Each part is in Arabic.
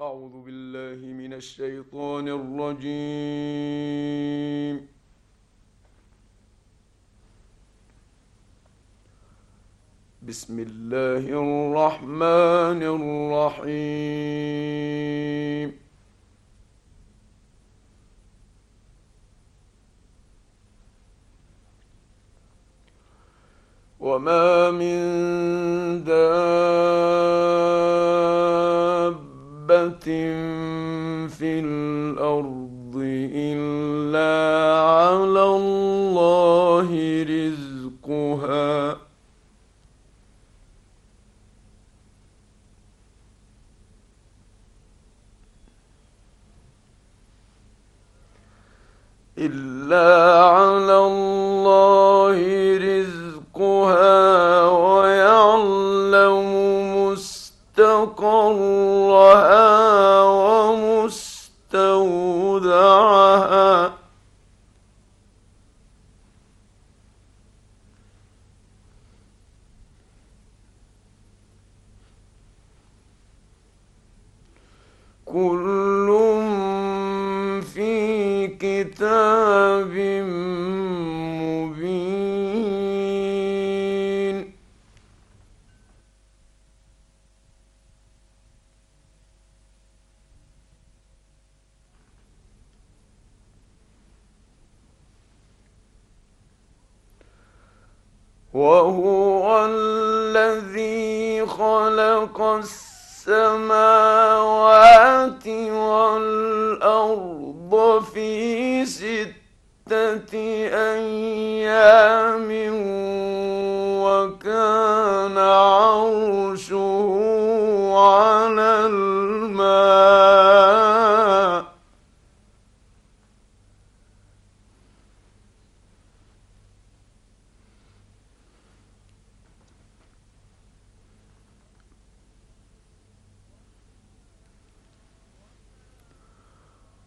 أعوذ بالله من الشيطان الرجيم. بسم الله الرحمن الرحيم. وما من دابة في الأرض إلا على الله رزقها إلا السماوات والأرض في ستة أيام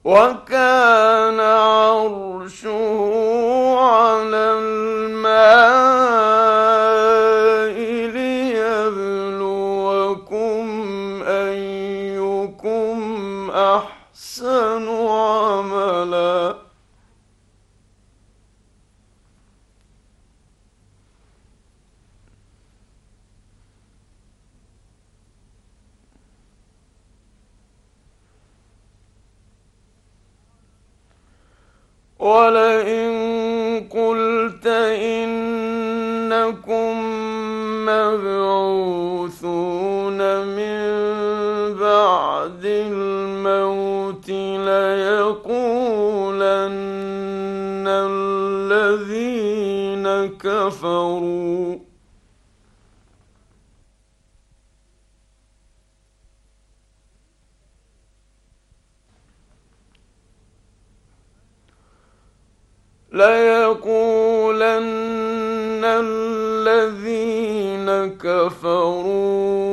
وكان عرشه على الماء ولئن قلت إنكم مبعوثون من بعد الموت ليقولن الذين كفروا. ليقولن الذين كفروا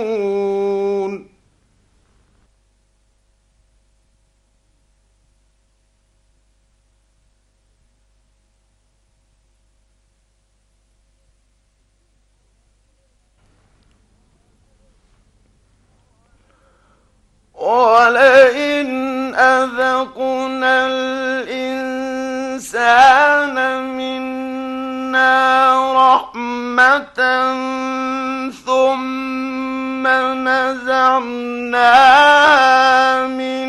ولئن أذقنا الإنسان منا رحمة ثم نزعناها منه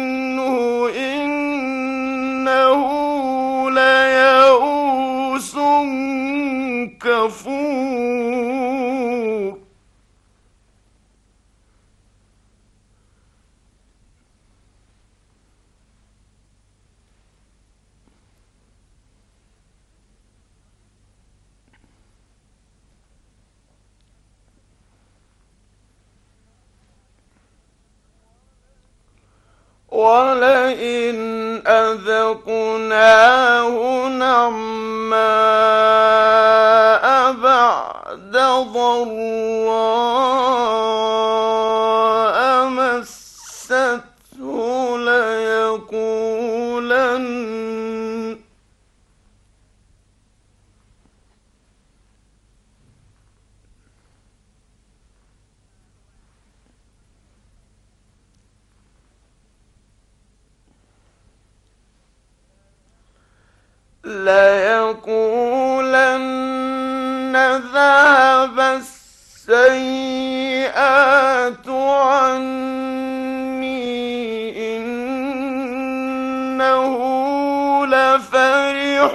ولئن أذقناه نعماء بعد ضراء مسته ليقولن ليقولن ذهب السيئات عني إنه لفرح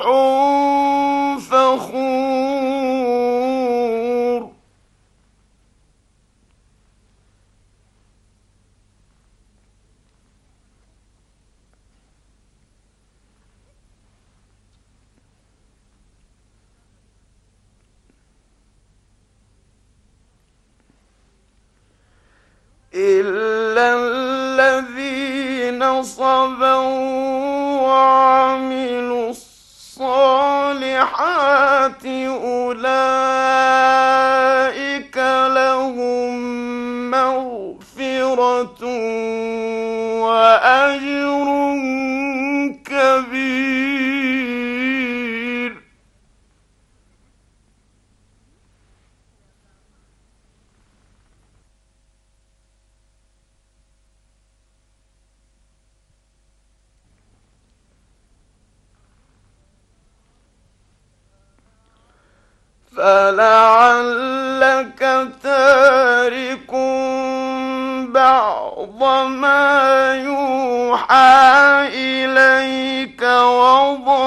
بعض ما يوحى إليك وضائق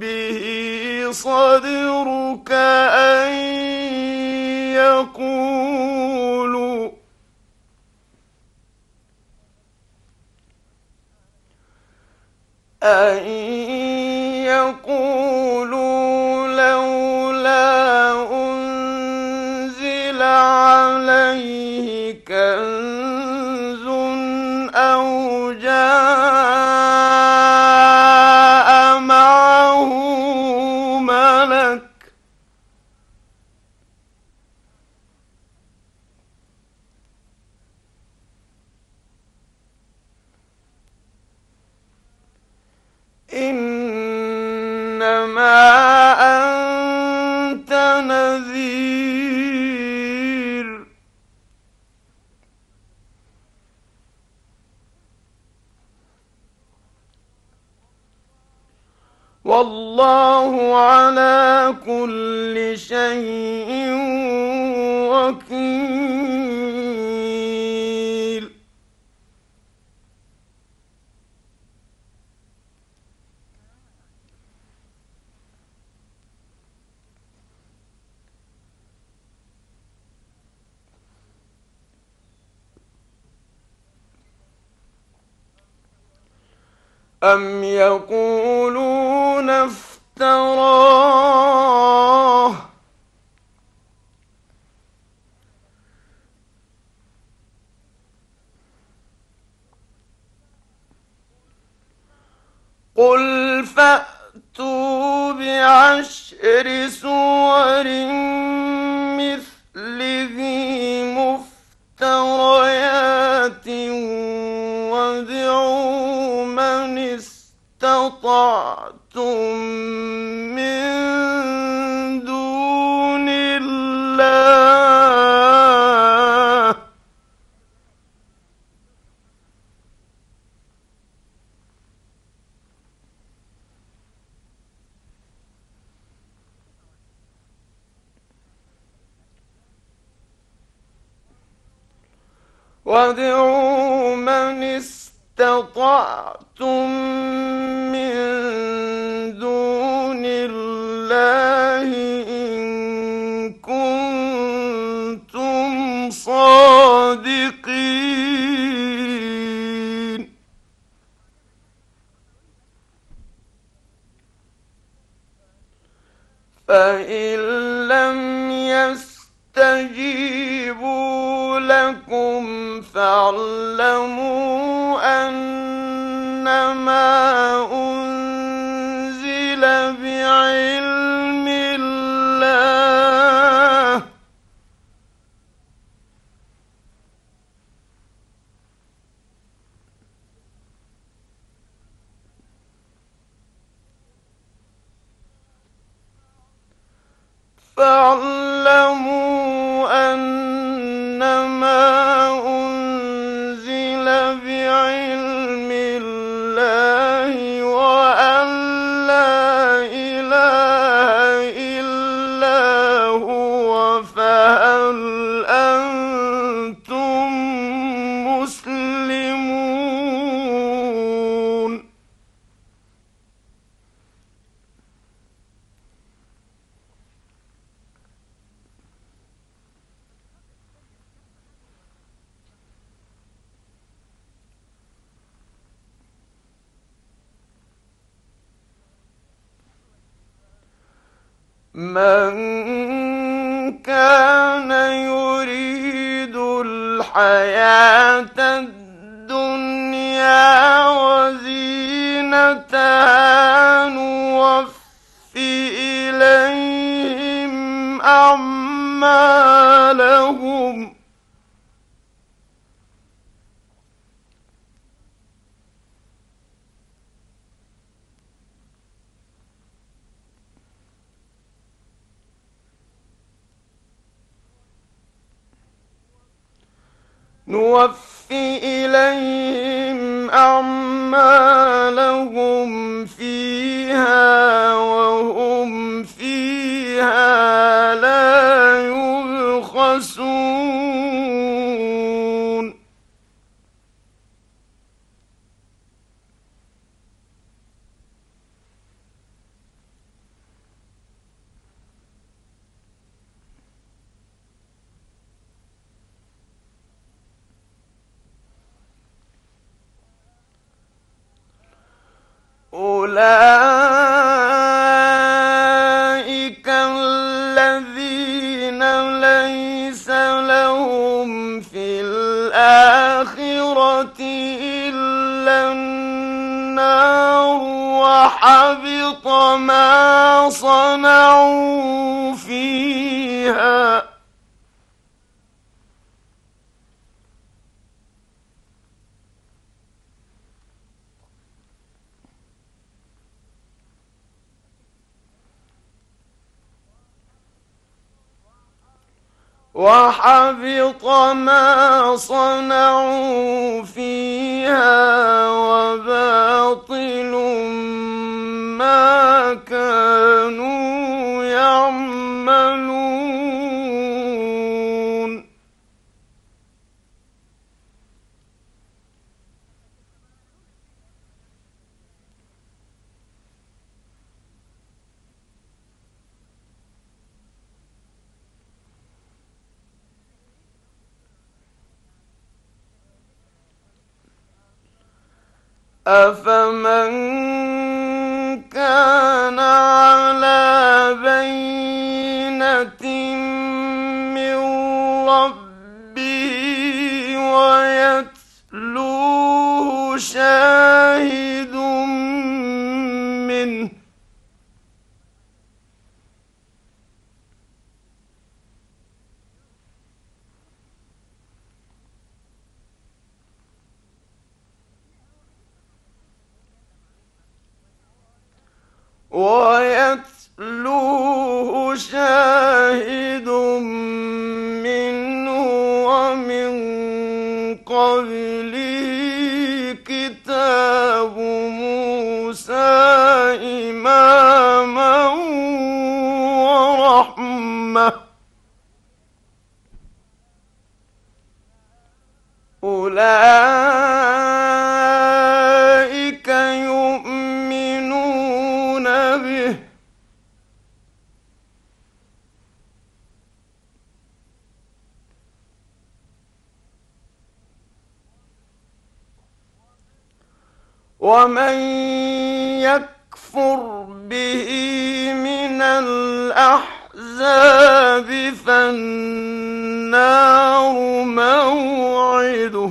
به صدرك أن يقولوا أن يقولوا إنما أنت نذير. أم يقولون افتراه قل فأتوا بعشر سور الله وزينتها نوف إليهم أعمالهم. نوفي إليهم أعمالهم فيها وهم فيها لا يبخسون. أولئك الذين ليس لهم في الآخرة إلا النار وحبط ما صنعوا فيها وحبط ما صنعوا فيها أفمن كان على بينة من ربه ويتلوه شاهد منه ويتلوه شاهد منه ومن قبله كتاب موسى إماما ورحمة. أولئك ومن يكفر به من الأحزاب فالنار موعده.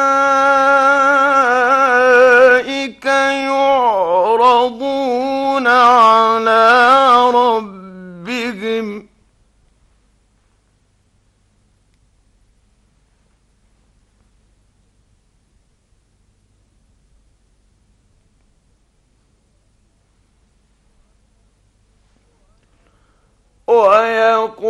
ويقول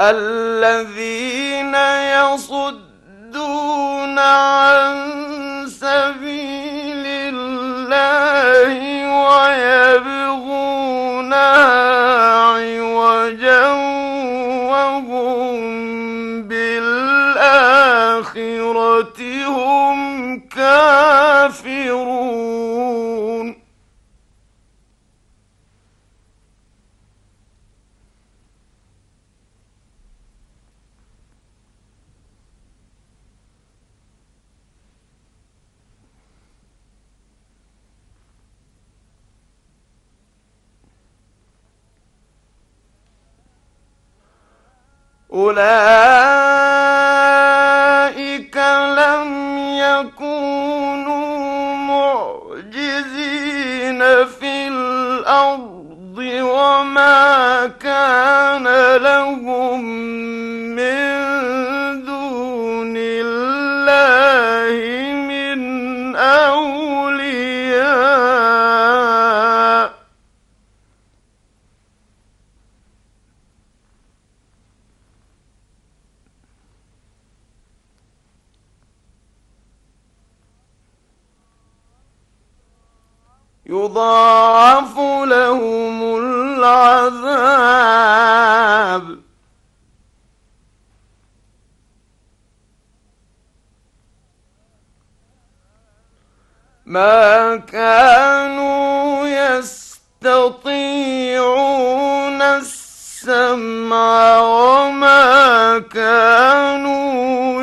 الذين يصدون عن سبيل الله ويبغونها عوجا وهم بالآخرة هم كافرون. أولئك لم يكونوا معجزين في الأرض وما كان لهم ما كانوا يستطيعون السمع وما كانوا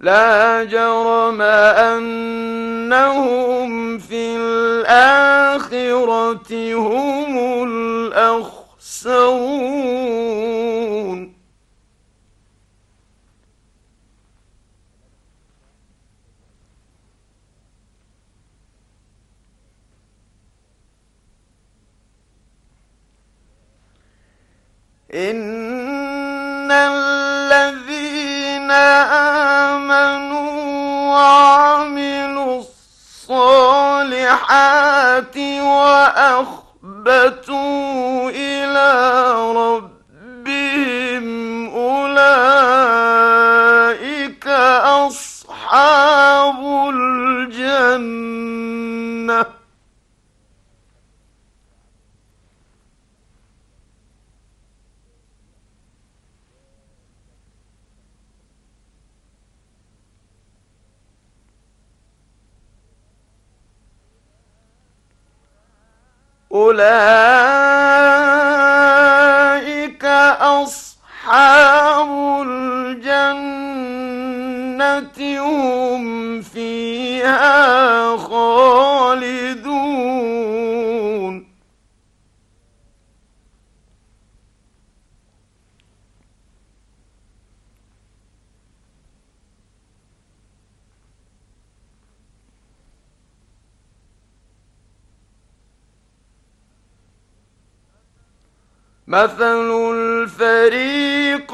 لا جرم أنهم في الآخرة هم الأخسرون. إن الذين وأخبتوا إلى ربهم أولئك أصحاب الجنة أولئك أصحاب الجنة هم فيها خالدون. مثل الفريقين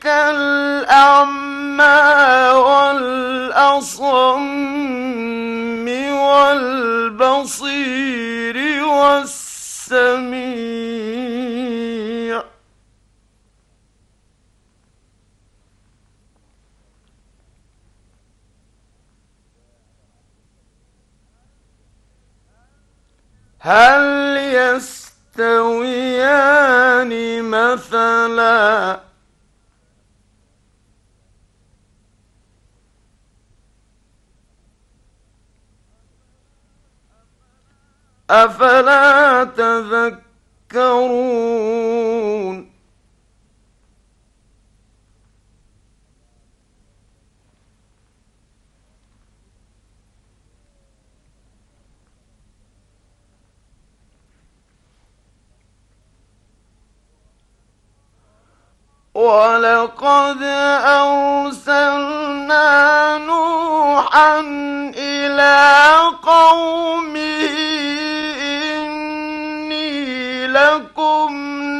كالأعمى والأصم والبصير والسميع. هل يستويان مثلا. أفلا تذكرون؟ ولقد أرسلنا نوحا إلى قومه إني لكم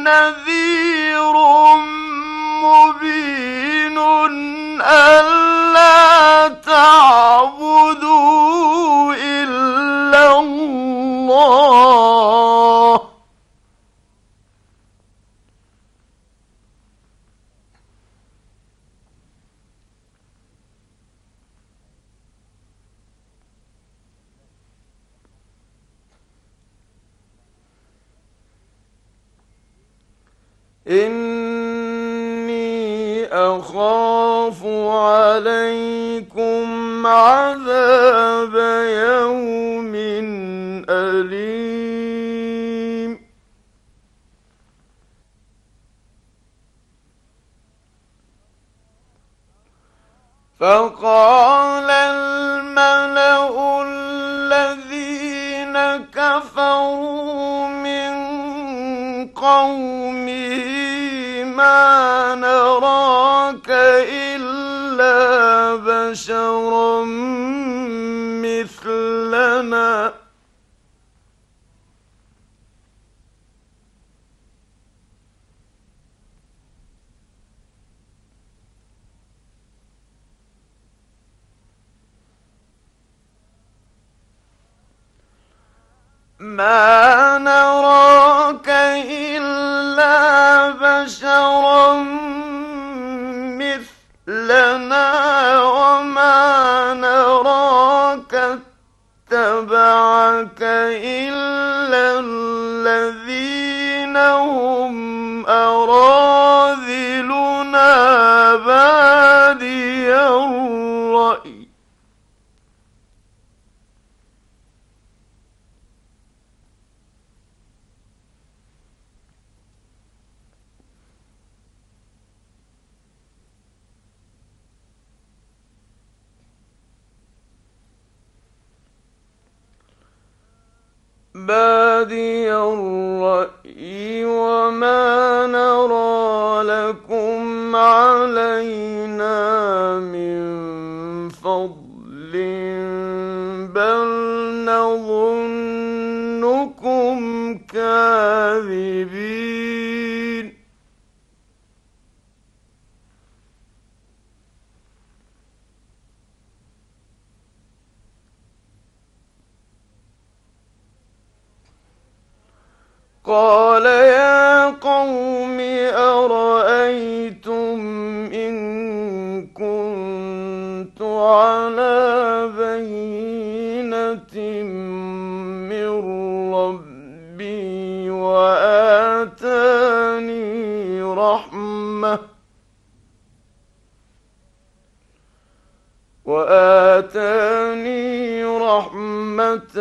نذير مبين ألا تعبدوا إلا الله إني أخاف عليكم عذاب يوم أليم. فقال الملأ الذين كفروا من قومه نراك إلا بشرا مثلنا. ما نراك إلى بادي الرأي وما نرى لكم علينا من فضل بل نظنكم كاذبين. بينة من ربي وآتاني رحمة وآتاني رحمة